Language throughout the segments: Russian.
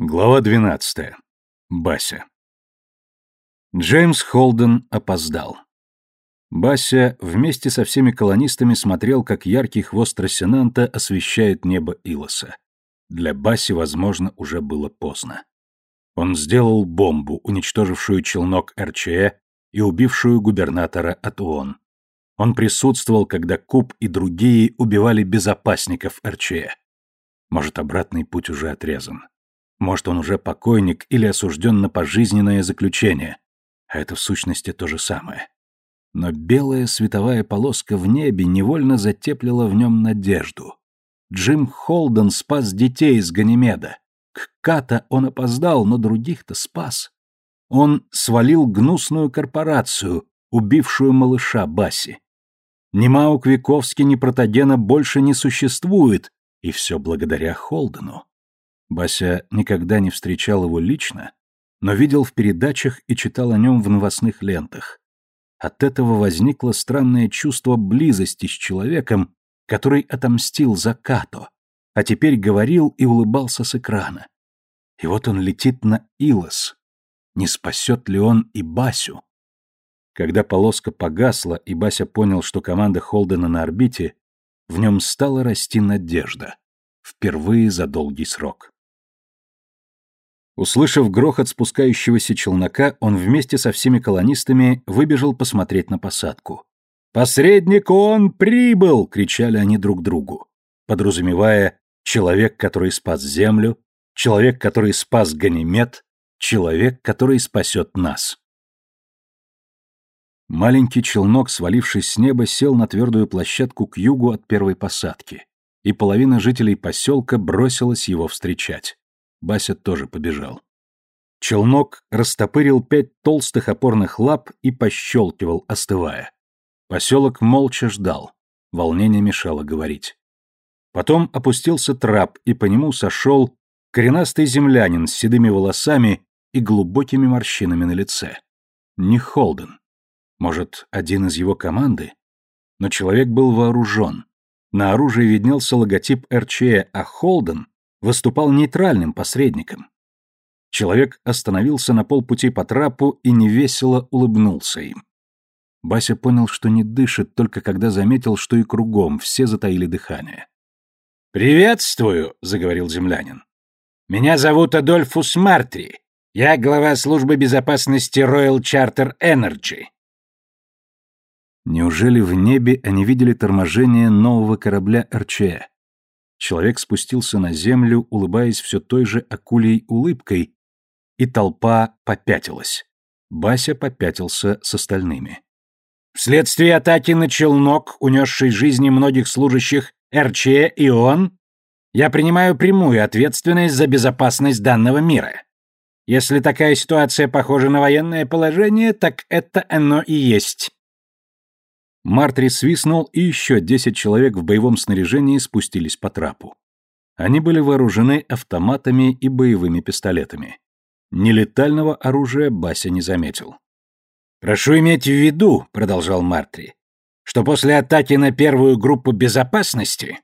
Глава 12. Бася. Джеймс Холден опоздал. Бася вместе со всеми колонистами смотрел, как яркий хвост Рассенанта освещает небо Илоса. Для Баси, возможно, уже было поздно. Он сделал бомбу, уничтожившую челнок РЧЭ и убившую губернатора от ООН. Он присутствовал, когда Куб и другие убивали безопасников РЧЭ. Может, обратный путь уже отрезан. Может, он уже покойник или осужден на пожизненное заключение. А это в сущности то же самое. Но белая световая полоска в небе невольно затеплила в нем надежду. Джим Холден спас детей из Ганимеда. К Ката он опоздал, но других-то спас. Он свалил гнусную корпорацию, убившую малыша Баси. Ни Маук Виковский, ни Протагена больше не существует, и все благодаря Холдену. Бася никогда не встречал его лично, но видел в передачах и читал о нем в новостных лентах. От этого возникло странное чувство близости с человеком, который отомстил за Като, а теперь говорил и улыбался с экрана. И вот он летит на Илос. Не спасет ли он и Басю? Когда полоска погасла, и Бася понял, что команда Холдена на орбите, в нем стала расти надежда. Впервые за долгий срок. Услышав грохот спускающегося челнока, он вместе со всеми колонистами выбежал посмотреть на посадку. «Посредник он прибыл!» — кричали они друг другу, подразумевая «человек, который спас Землю», «человек, который спас Ганимед», «человек, который спасет нас». Маленький челнок, свалившись с неба, сел на твердую площадку к югу от первой посадки, и половина жителей поселка бросилась его встречать. Бася тоже побежал. Челнок растопырил пять толстых опорных лап и пощелкивал, остывая. Поселок молча ждал. Волнение мешало говорить. Потом опустился трап, и по нему сошел коренастый землянин с седыми волосами и глубокими морщинами на лице. Не Холден. Может, один из его команды? Но человек был вооружен. На оружии виднелся логотип РЧЭ, а Холден выступал нейтральным посредником. Человек остановился на полпути по трапу и невесело улыбнулся им. Бася понял, что не дышит, только когда заметил, что и кругом все затаили дыхание. «Приветствую», — заговорил землянин. «Меня зовут Адольфус Мартри. Я глава службы безопасности Royal Charter Energy». Неужели в небе они видели торможение нового корабля РЧЭ? Человек спустился на землю, улыбаясь все той же акулей улыбкой, и толпа попятилась. Бася попятился с остальными. Вследствие атаки на челнок, унесшей жизни многих служащих РЧ и ООН, я принимаю прямую ответственность за безопасность данного мира. Если такая ситуация похожа на военное положение, так это оно и есть. Мартри свистнул, и еще десять человек в боевом снаряжении спустились по трапу. Они были вооружены автоматами и боевыми пистолетами. Нелетального оружия Бася не заметил. «Прошу иметь в виду», — продолжал Мартри, «что после атаки на первую группу безопасности...»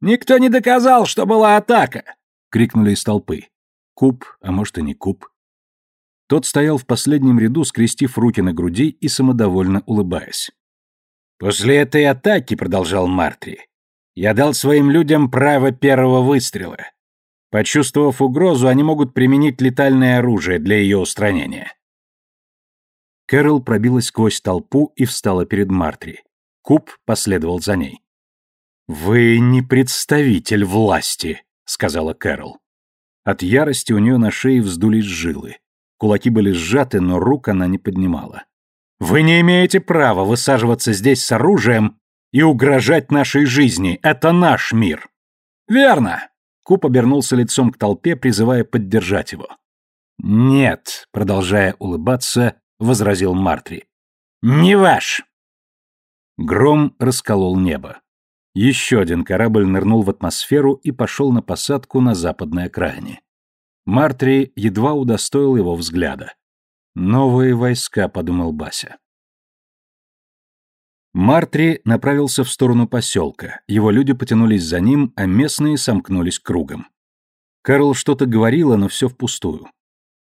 «Никто не доказал, что была атака!» — крикнули из толпы. Куб, а может и не куб. Тот стоял в последнем ряду, скрестив руки на груди и самодовольно улыбаясь. «После этой атаки», — продолжал Мартри, — «я дал своим людям право первого выстрела. Почувствовав угрозу, они могут применить летальное оружие для ее устранения». Кэрол пробилась сквозь толпу и встала перед Мартри. Куб последовал за ней. «Вы не представитель власти», — сказала Кэрол. От ярости у нее на шее вздулись жилы. Кулаки были сжаты, но рук она не поднимала. Вы не имеете права высаживаться здесь с оружием и угрожать нашей жизни. Это наш мир. Верно. Куб обернулся лицом к толпе, призывая поддержать его. Нет, продолжая улыбаться, возразил Мартри. Не ваш. Гром расколол небо. Еще один корабль нырнул в атмосферу и пошел на посадку на западной окраине. Мартри едва удостоил его взгляда. «Новые войска», — подумал Бася. Мартри направился в сторону поселка, его люди потянулись за ним, а местные сомкнулись кругом. Карл что-то говорила, но все впустую.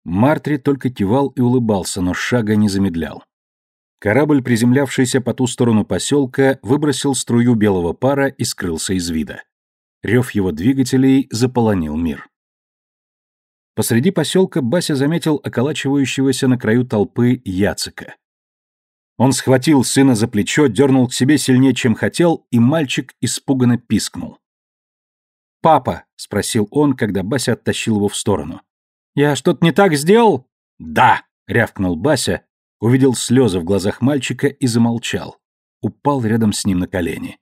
Мартри только кивал и улыбался, но шага не замедлял. Корабль, приземлявшийся по ту сторону поселка, выбросил струю белого пара и скрылся из вида. Рев его двигателей заполонил мир. Посреди поселка Бася заметил околачивающегося на краю толпы Яцика. Он схватил сына за плечо, дернул к себе сильнее, чем хотел, и мальчик испуганно пискнул. «Папа», — спросил он, когда Бася оттащил его в сторону. «Я что-то не так сделал?» «Да», — рявкнул Бася, увидел слезы в глазах мальчика и замолчал. Упал рядом с ним на колени.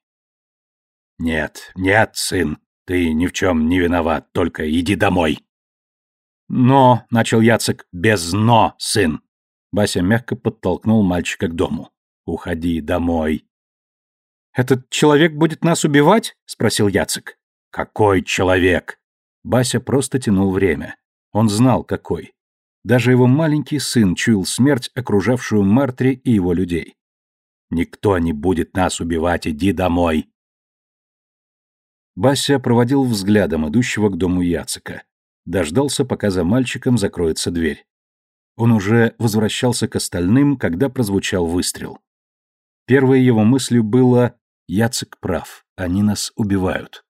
«Нет, нет, сын, ты ни в чем не виноват, только иди домой». «Но», — начал Яцек, — «без «но», сын». Бася мягко подтолкнул мальчика к дому. «Уходи домой». «Этот человек будет нас убивать?» — спросил Яцек. «Какой человек?» Бася просто тянул время. Он знал, какой. Даже его маленький сын чуял смерть, окружавшую Мартри и его людей. «Никто не будет нас убивать, иди домой!» Бася проводил взглядом идущего к дому Яцека. Дождался, пока за мальчиком закроется дверь. Он уже возвращался к остальным, когда прозвучал выстрел. Первой его мыслью было «Яцек прав, они нас убивают».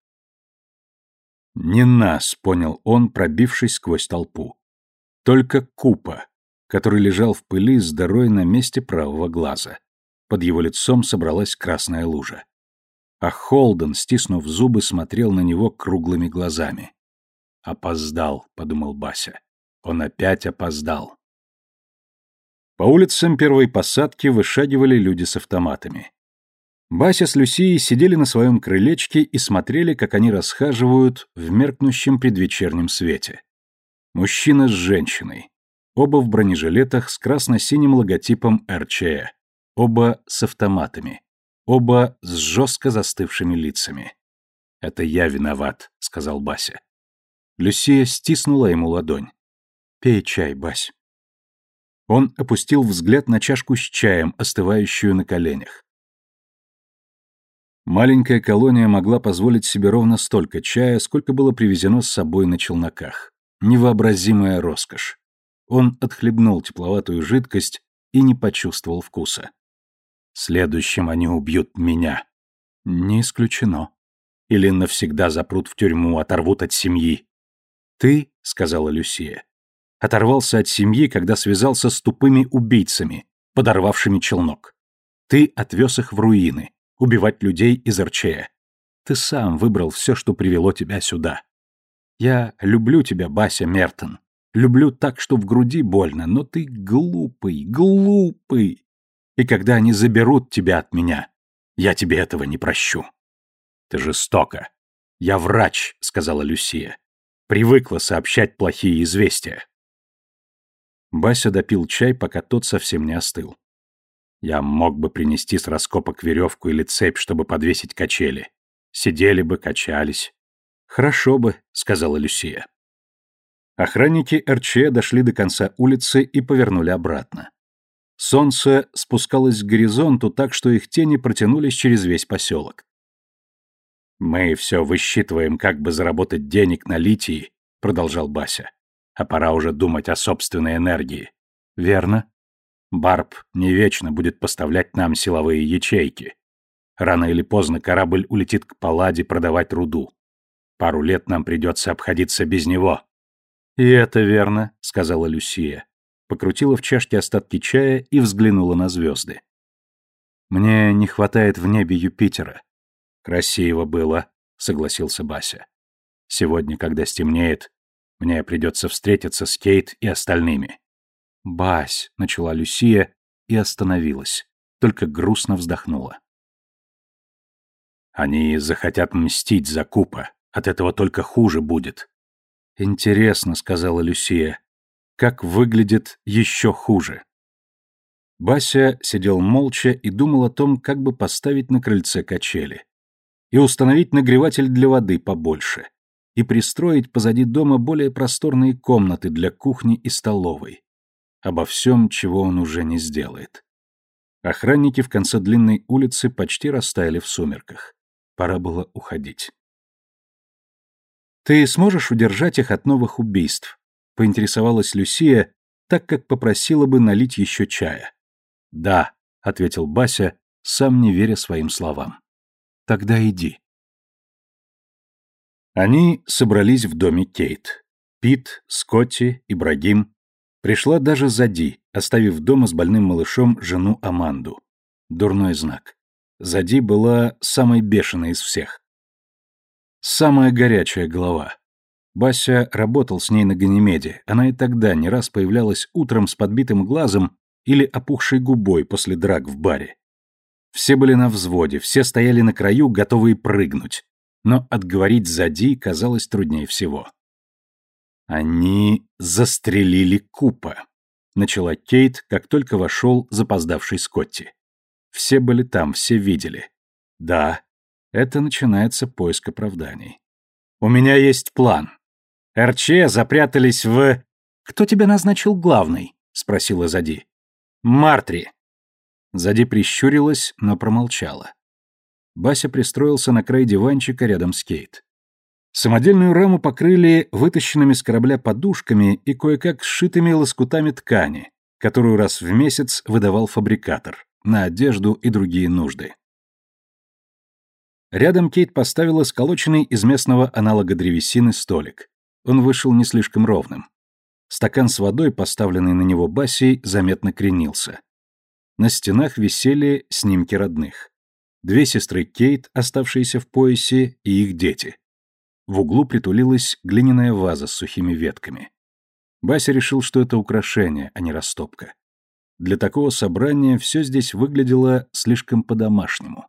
«Не нас», — понял он, пробившись сквозь толпу. Только Купа, который лежал в пыли с дырой на месте правого глаза. Под его лицом собралась красная лужа. А Холден, стиснув зубы, смотрел на него круглыми глазами. «Опоздал», — подумал Бася. «Он опять опоздал». По улицам первой посадки вышагивали люди с автоматами. Бася с Люсией сидели на своем крылечке и смотрели, как они расхаживают в меркнущем предвечернем свете. Мужчина с женщиной. Оба в бронежилетах с красно-синим логотипом РЧЭ. Оба с автоматами. Оба с жестко застывшими лицами. «Это я виноват», — сказал Бася. Люсия стиснула ему ладонь. «Пей чай, Бась». Он опустил взгляд на чашку с чаем, остывающую на коленях. Маленькая колония могла позволить себе ровно столько чая, сколько было привезено с собой на челноках. Невообразимая роскошь. Он отхлебнул тепловатую жидкость и не почувствовал вкуса. Следующим они убьют меня. Не исключено. Или навсегда запрут в тюрьму, оторвут от семьи. Ты, сказала Люсия, оторвался от семьи, когда связался с тупыми убийцами, подорвавшими челнок. Ты отвез их в руины убивать людей из Арчея. Ты сам выбрал все, что привело тебя сюда. Я люблю тебя, Бася Мертон. Люблю так, что в груди больно, но ты глупый, глупый. И когда они заберут тебя от меня, я тебе этого не прощу. Ты жестоко. Я врач, сказала Люсия. Привыкла сообщать плохие известия. Бася допил чай, пока тот совсем не остыл. Я мог бы принести с раскопок веревку или цепь, чтобы подвесить качели. Сидели бы, качались. Хорошо бы, сказала Люсия. Охранники РЧ дошли до конца улицы и повернули обратно. Солнце спускалось к горизонту так, что их тени протянулись через весь поселок. «Мы все высчитываем, как бы заработать денег на литии», — продолжал Бася. «А пора уже думать о собственной энергии». «Верно», Барб не вечно будет поставлять нам силовые ячейки. Рано или поздно корабль улетит к Палладе продавать руду. Пару лет нам придется обходиться без него». «И это верно», — сказала Люсия. Покрутила в чашке остатки чая и взглянула на звезды. «Мне не хватает в небе Юпитера». «Красиво было», — согласился Бася. «Сегодня, когда стемнеет, мне придется встретиться с Кейт и остальными. «Бась», — начала Люсия и остановилась, только грустно вздохнула. «Они захотят мстить за Купа, от этого только хуже будет». «Интересно», — сказала Люсия, — «как выглядит еще хуже». Бася сидел молча и думал о том, как бы поставить на крыльце качели. И установить нагреватель для воды побольше. И пристроить позади дома более просторные комнаты для кухни и столовой обо всем, чего он уже не сделает. Охранники в конце длинной улицы почти растаяли в сумерках. Пора было уходить. «Ты сможешь удержать их от новых убийств?» — поинтересовалась Люсия, так как попросила бы налить еще чая. «Да», — ответил Бася, сам не веря своим словам. «Тогда иди». Они собрались в доме Кейт. Пит, Скотти, Ибрагим. Пришла даже Зади, оставив дома с больным малышом жену Аманду. Дурной знак. Зади была самой бешеной из всех. Самая горячая голова. Бася работал с ней на Ганимеде. Она и тогда не раз появлялась утром с подбитым глазом или опухшей губой после драк в баре. Все были на взводе, все стояли на краю, готовые прыгнуть. Но отговорить Зади казалось труднее всего. Они застрелили Купа, начала Кейт, как только вошел запоздавший Скотти. Все были там, все видели. Да, это начинается поиск оправданий. У меня есть план. РЧ запрятались в... Кто тебя назначил главный? Спросила Зади. Мартри. Зади прищурилась, но промолчала. Бася пристроился на край диванчика рядом с Кейт. Самодельную раму покрыли вытащенными с корабля подушками и кое-как сшитыми лоскутами ткани, которую раз в месяц выдавал фабрикатор, на одежду и другие нужды. Рядом Кейт поставила сколоченный из местного аналога древесины столик. Он вышел не слишком ровным. Стакан с водой, поставленный на него Басей, заметно кренился. На стенах висели снимки родных. Две сестры Кейт, оставшиеся в поясе, и их дети. В углу притулилась глиняная ваза с сухими ветками. Бася решил, что это украшение, а не растопка. Для такого собрания все здесь выглядело слишком по-домашнему.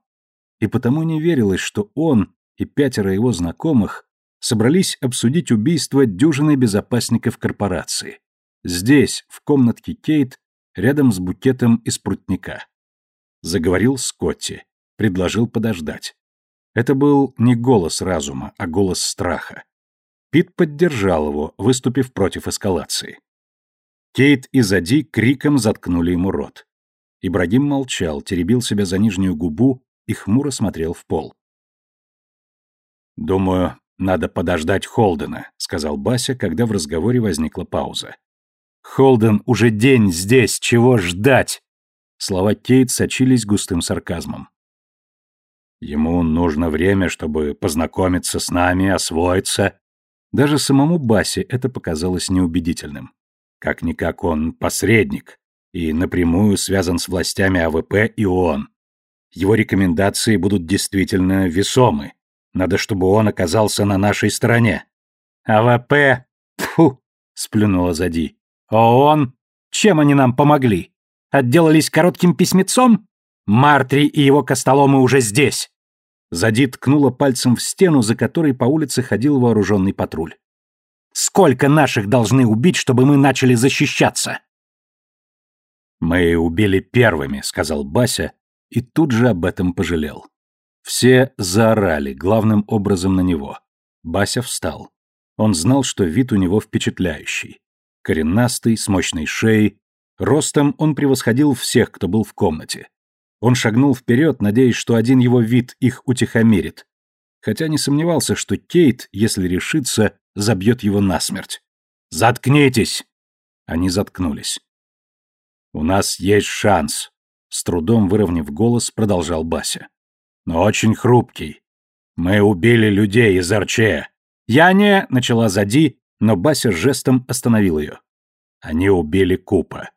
И потому не верилось, что он и пятеро его знакомых собрались обсудить убийство дюжины безопасников корпорации. Здесь, в комнатке Кейт, рядом с букетом из прутника. Заговорил Скотти, предложил подождать. Это был не голос разума, а голос страха. Пит поддержал его, выступив против эскалации. Кейт и Зади криком заткнули ему рот. Ибрагим молчал, теребил себя за нижнюю губу и хмуро смотрел в пол. «Думаю, надо подождать Холдена», — сказал Бася, когда в разговоре возникла пауза. «Холден уже день здесь, чего ждать?» Слова Кейт сочились густым сарказмом. Ему нужно время, чтобы познакомиться с нами, освоиться. Даже самому Басе это показалось неубедительным. Как-никак он посредник и напрямую связан с властями АВП и ООН. Его рекомендации будут действительно весомы. Надо, чтобы он оказался на нашей стороне. АВП... Фу! сплюнула Зади. ООН? Чем они нам помогли? Отделались коротким письмецом? Мартри и его костоломы уже здесь. Зади ткнула пальцем в стену, за которой по улице ходил вооруженный патруль. Сколько наших должны убить, чтобы мы начали защищаться? Мы убили первыми, сказал Бася, и тут же об этом пожалел. Все заорали, главным образом на него. Бася встал. Он знал, что вид у него впечатляющий. Коренастый, с мощной шеей. Ростом он превосходил всех, кто был в комнате. Он шагнул вперед, надеясь, что один его вид их утихомирит. Хотя не сомневался, что Кейт, если решится, забьет его насмерть. «Заткнитесь!» Они заткнулись. «У нас есть шанс», — с трудом выровняв голос, продолжал Бася. «Но очень хрупкий. Мы убили людей из Арчея». «Я не...» — начала Зади, но Бася жестом остановил ее. «Они убили Купа.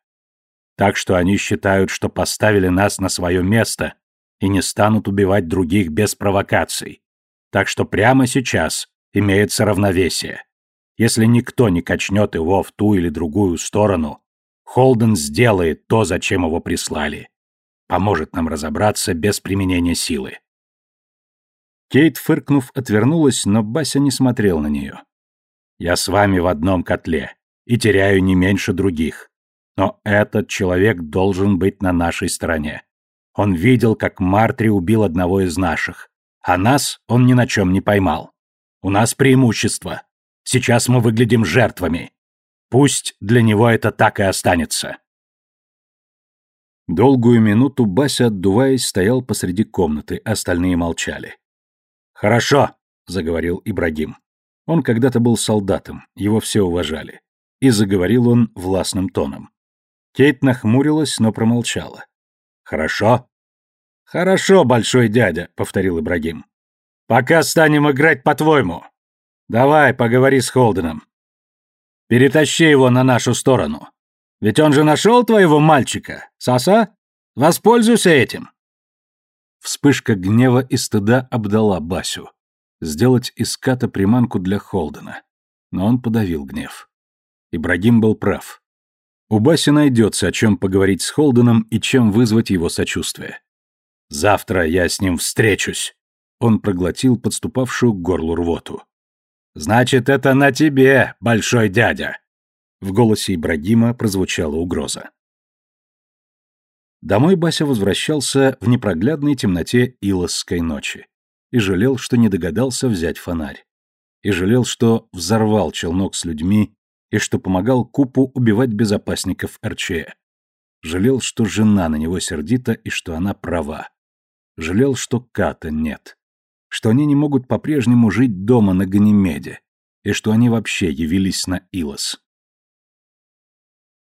Так что они считают, что поставили нас на свое место и не станут убивать других без провокаций. Так что прямо сейчас имеется равновесие. Если никто не качнет его в ту или другую сторону, Холден сделает то, зачем его прислали. Поможет нам разобраться без применения силы. Кейт, фыркнув, отвернулась, но Бася не смотрел на нее. «Я с вами в одном котле и теряю не меньше других. Но этот человек должен быть на нашей стороне. Он видел, как Мартри убил одного из наших, а нас он ни на чем не поймал. У нас преимущество. Сейчас мы выглядим жертвами. Пусть для него это так и останется. Долгую минуту Бася, отдуваясь, стоял посреди комнаты, остальные молчали. «Хорошо», — заговорил Ибрагим. Он когда-то был солдатом, его все уважали. И заговорил он властным тоном. Кейт нахмурилась, но промолчала. «Хорошо?» «Хорошо, большой дядя», — повторил Ибрагим. «Пока станем играть по-твоему. Давай, поговори с Холденом. Перетащи его на нашу сторону. Ведь он же нашел твоего мальчика, Саса? Воспользуйся этим». Вспышка гнева и стыда обдала Басю. Сделать из ката приманку для Холдена. Но он подавил гнев. Ибрагим был прав. У Баси найдется, о чем поговорить с Холденом и чем вызвать его сочувствие. «Завтра я с ним встречусь», — он проглотил подступавшую к горлу рвоту. «Значит, это на тебе, большой дядя!» В голосе Ибрагима прозвучала угроза. Домой Бася возвращался в непроглядной темноте Илосской ночи и жалел, что не догадался взять фонарь. И жалел, что взорвал челнок с людьми и что помогал Купу убивать безопасников РЧЭ. Жалел, что жена на него сердита и что она права. Жалел, что Ката нет. Что они не могут по-прежнему жить дома на Ганимеде. И что они вообще явились на Илос.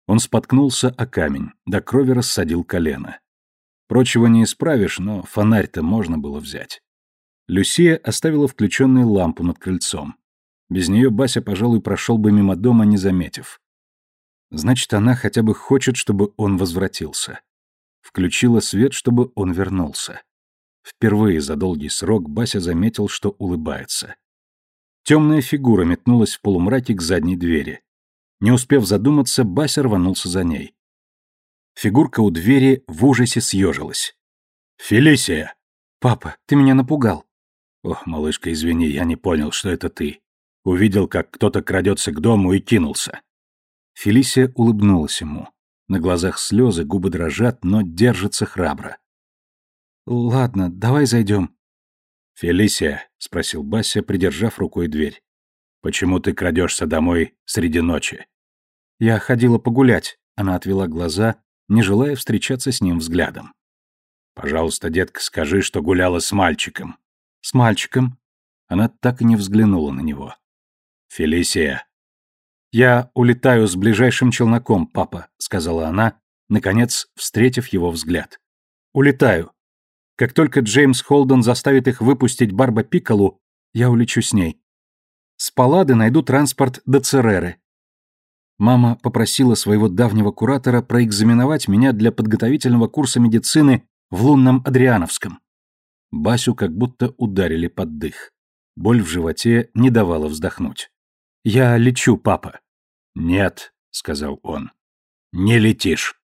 Он споткнулся о камень, до крови рассадил колено. Прочего не исправишь, но фонарь-то можно было взять. Люсия оставила включенной лампу над крыльцом. Без нее Бася, пожалуй, прошел бы мимо дома, не заметив. Значит, она хотя бы хочет, чтобы он возвратился. Включила свет, чтобы он вернулся. Впервые за долгий срок Бася заметил, что улыбается. Темная фигура метнулась в полумраке к задней двери. Не успев задуматься, Бася рванулся за ней. Фигурка у двери в ужасе съежилась. «Фелисия!» «Папа, ты меня напугал». «Ох, малышка, извини, я не понял, что это ты. Увидел, как кто-то крадется к дому и кинулся. Фелисия улыбнулась ему. На глазах слезы, губы дрожат, но держится храбро. «Ладно, давай зайдем». «Фелисия», — спросил Бася, придержав рукой дверь. «Почему ты крадешься домой среди ночи?» «Я ходила погулять», — она отвела глаза, не желая встречаться с ним взглядом. «Пожалуйста, детка, скажи, что гуляла с мальчиком». «С мальчиком?» Она так и не взглянула на него. «Фелисия». «Я улетаю с ближайшим челноком, папа», — сказала она, наконец встретив его взгляд. «Улетаю. Как только Джеймс Холден заставит их выпустить Барба Пикколу, я улечу с ней. С Паллады найду транспорт до Цереры. Мама попросила своего давнего куратора проэкзаменовать меня для подготовительного курса медицины в Лунном Адриановском. Басю как будто ударили под дых. Боль в животе не давала вздохнуть. «Я лечу, папа». «Нет», — сказал он. «Не летишь».